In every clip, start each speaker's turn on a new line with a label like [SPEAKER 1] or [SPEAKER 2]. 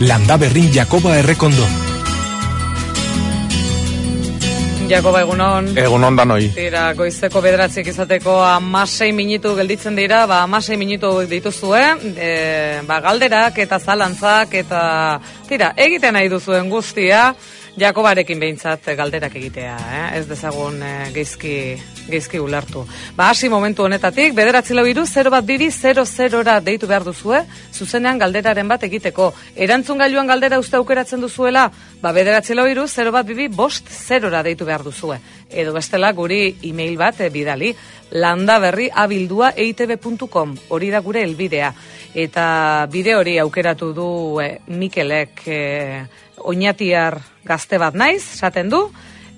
[SPEAKER 1] Landa berrin Jakoba errekondo.
[SPEAKER 2] Jakoba egunon.
[SPEAKER 3] Egunon da noi.
[SPEAKER 2] Tira, goizeko bederatzik izateko amasei minutu gelditzen dira, ba amasei minutu dituzue, e, ba galderak eta zalantzak eta, tira, egiten nahi duzuen guztia, Jakobarekin behintzat galderak egitea, eh? ez dezagun eh, geizki, geizki ulertu. Ba, hasi momentu honetatik, bederatzi lau iru, 0 bat bibi, 0 ra deitu behar duzue, zuzenean galderaren bat egiteko. Erantzun gailuan galdera uste aukeratzen duzuela, ba, bederatzi lau iru, 0 bat bibi, bost 0 ra deitu behar duzue. Edo bestela guri e-mail bat e, bidali, landa berri abildua eitb.com, hori da gure helbidea. Eta bide hori aukeratu du e, Mikelek, e, oinatiar gazte bat naiz, esaten du,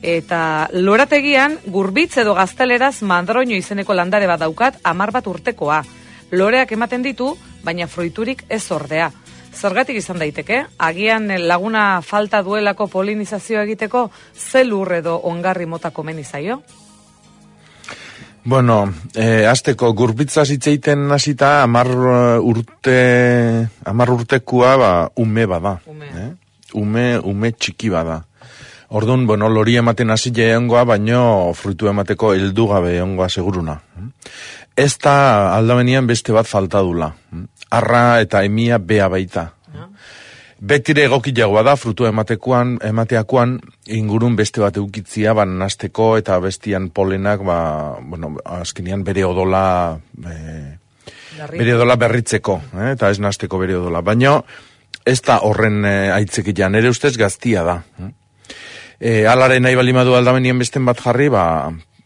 [SPEAKER 2] eta lorategian gurbitz edo gazteleraz mandroño izeneko landare bat daukat amar bat urtekoa. Loreak ematen ditu, baina fruiturik ez ordea. Zergatik izan daiteke, agian laguna falta duelako polinizazio egiteko, ze lur edo ongarri mota komen izaio?
[SPEAKER 3] Bueno, eh, azteko gurbitza zitzeiten hasita amar urte, amar urtekua ba, ume bada.
[SPEAKER 2] Ume.
[SPEAKER 3] Eh? Ume, ume txiki bada. Orduan, bueno, lori ematen hasi jaiongoa, baino fruitu emateko heldu gabe egongoa seguruna. Ez da aldamenian beste bat faltadula. Arra eta emia bea baita. Betire egoki da, frutu ematekoan, emateakoan, ingurun beste bat eukitzia, ban nasteko eta bestian polenak, ba, bueno, azkenian bere odola, e, bere odola berritzeko, eh, eta ez nasteko bere odola. Baina, ez da horren e, eh, aitzekian, ere ustez gaztia da. E, alare nahi bali madu aldamenien besten bat jarri, ba,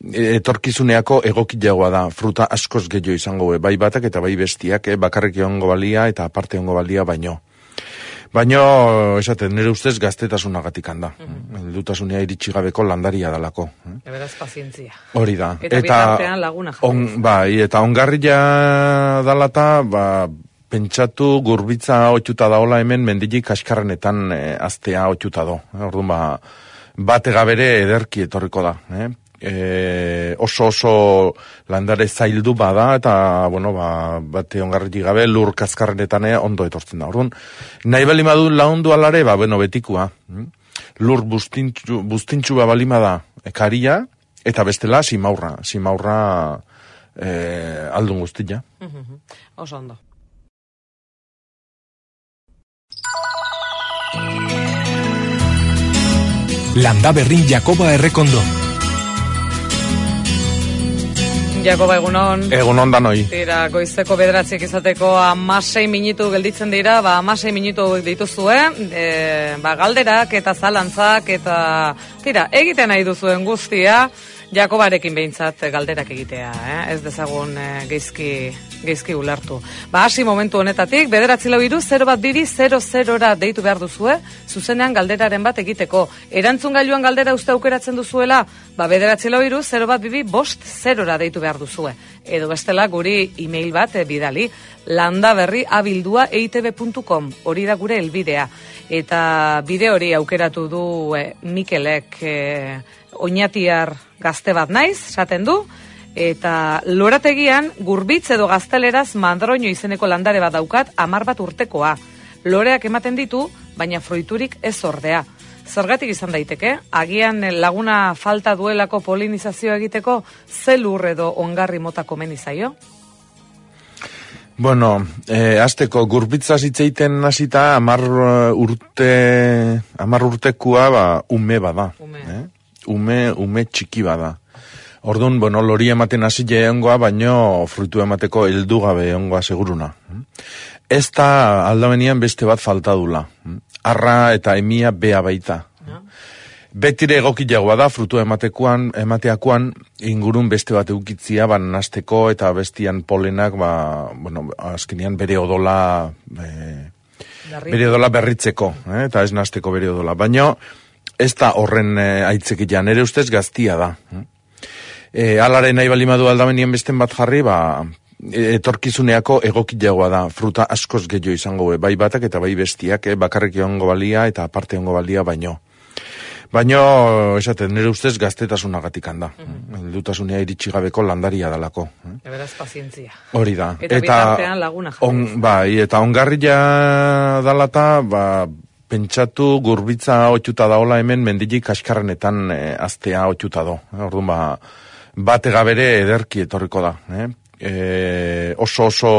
[SPEAKER 3] etorkizuneako egokileagoa da, fruta askoz gehiago izango, e, bai batak eta bai bestiak, e, bakarrik ongo balia eta aparte ongo balia baino. Baino, esaten, nire ustez gaztetasunagatik handa. Mm -hmm. Iritsi gabeko landaria dalako.
[SPEAKER 2] Eberaz pazientzia.
[SPEAKER 3] Hori da.
[SPEAKER 2] Eta, eta laguna
[SPEAKER 3] on, bai, eta ongarria dalata, ba, pentsatu gurbitza otxuta daola hemen mendilik kaskarrenetan e, aztea otxuta do. Orduan ba, bate gabere ederki etorriko da. Eh? E, oso oso landare zaildu bada eta bueno, ba, bate ongarri gabe lur kaskarrenetan eh, ondo etortzen da. Orduan, nahi bali madu laundu alare, ba, bueno, betikua. Hm? Lur bustintxu, bustintxu ba balima da ekaria, eta bestela simaurra. Simaurra e, aldun guztia.
[SPEAKER 2] Oso ondo.
[SPEAKER 1] Landa berrin Jakoba errekondo.
[SPEAKER 2] Jakoba egunon.
[SPEAKER 3] Egunon da noi.
[SPEAKER 2] Tira, goizeko bederatzik izateko amasei minutu gelditzen dira, ba amasei minutu dituzue, e, ba galderak eta zalantzak eta, tira, egiten nahi duzuen guztia, Jakobarekin behintzat galderak egitea, eh? ez dezagun eh, geizki, geizki ulertu. Ba, hasi momentu honetatik, bederatzi lau iru, 0 bat bibi, 0 ra deitu behar duzue, zuzenean galderaren bat egiteko. Erantzun gailuan galdera uste aukeratzen duzuela, ba, bederatzi lau iru, 0 bat bibi, bost 0 ra deitu behar duzue. Edo bestela guri e-mail bat e, bidali, landa berri abildua eitb.com, hori da gure helbidea. Eta bide hori aukeratu du e, Mikelek, e, oinatiar gazte bat naiz, esaten du, eta lorategian gurbitz edo gazteleraz mandroño izeneko landare bat daukat amar bat urtekoa. Loreak ematen ditu, baina fruiturik ez ordea. Zergatik izan daiteke, agian laguna falta duelako polinizazio egiteko, ze lur edo ongarri mota komen izaio?
[SPEAKER 3] Bueno, eh, azteko gurbitza zitzeiten hasita amar urte, amar urtekua ba, ume bada.
[SPEAKER 2] Ume.
[SPEAKER 3] Eh? ume, ume txiki bada. Orduan, bueno, lori ematen hasi jaiongoa, baino fruitu emateko heldu gabe ongoa seguruna. Ez da aldamenian beste bat faltadula. Arra eta emia bea baita. Betire egoki jagoa da, frutu ematekoan, emateakoan, ingurun beste bat eukitzia, ban nasteko eta bestian polenak, ba, bueno, azkenian bere odola, e, bere odola berritzeko, eh, eta ez nasteko bere odola. Baina, ez da horren e, eh, aitzekian, ere ustez gaztia da. E, alare nahi bali madu aldamenien besten bat jarri, ba, etorkizuneako egokileagoa da, fruta askoz gehiago izango, bai batak eta bai bestiak, e, bakarrik ongo balia eta aparte ongo balia baino. Baina, esaten, nire ustez gaztetasunagatik handa. Heldutasunea iritsi gabeko landaria dalako. eh?
[SPEAKER 2] Beraz, pazientzia.
[SPEAKER 3] Hori da.
[SPEAKER 2] Eta bitartean laguna
[SPEAKER 3] on, bai, eta ongarria dalata, ba, pentsatu gurbitza otxuta daola hemen mendilik kaskarrenetan e, aztea otxuta do. Orduan, ba, bate gabere ederki etorriko da. Eh? E, oso oso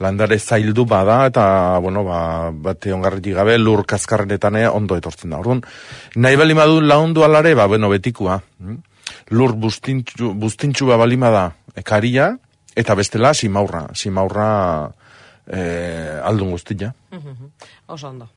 [SPEAKER 3] landare zaildu bada eta bueno ba bate ongarri gabe lur kaskarrenetan eh, ondo etortzen da. Orduan nahi bali madu laundu alare ba bueno betikua. hm? Lur bustintxu bustintxua balima da ekaria eta bestela simaurra, simaurra eh aldun guztia.
[SPEAKER 2] Oso ondo.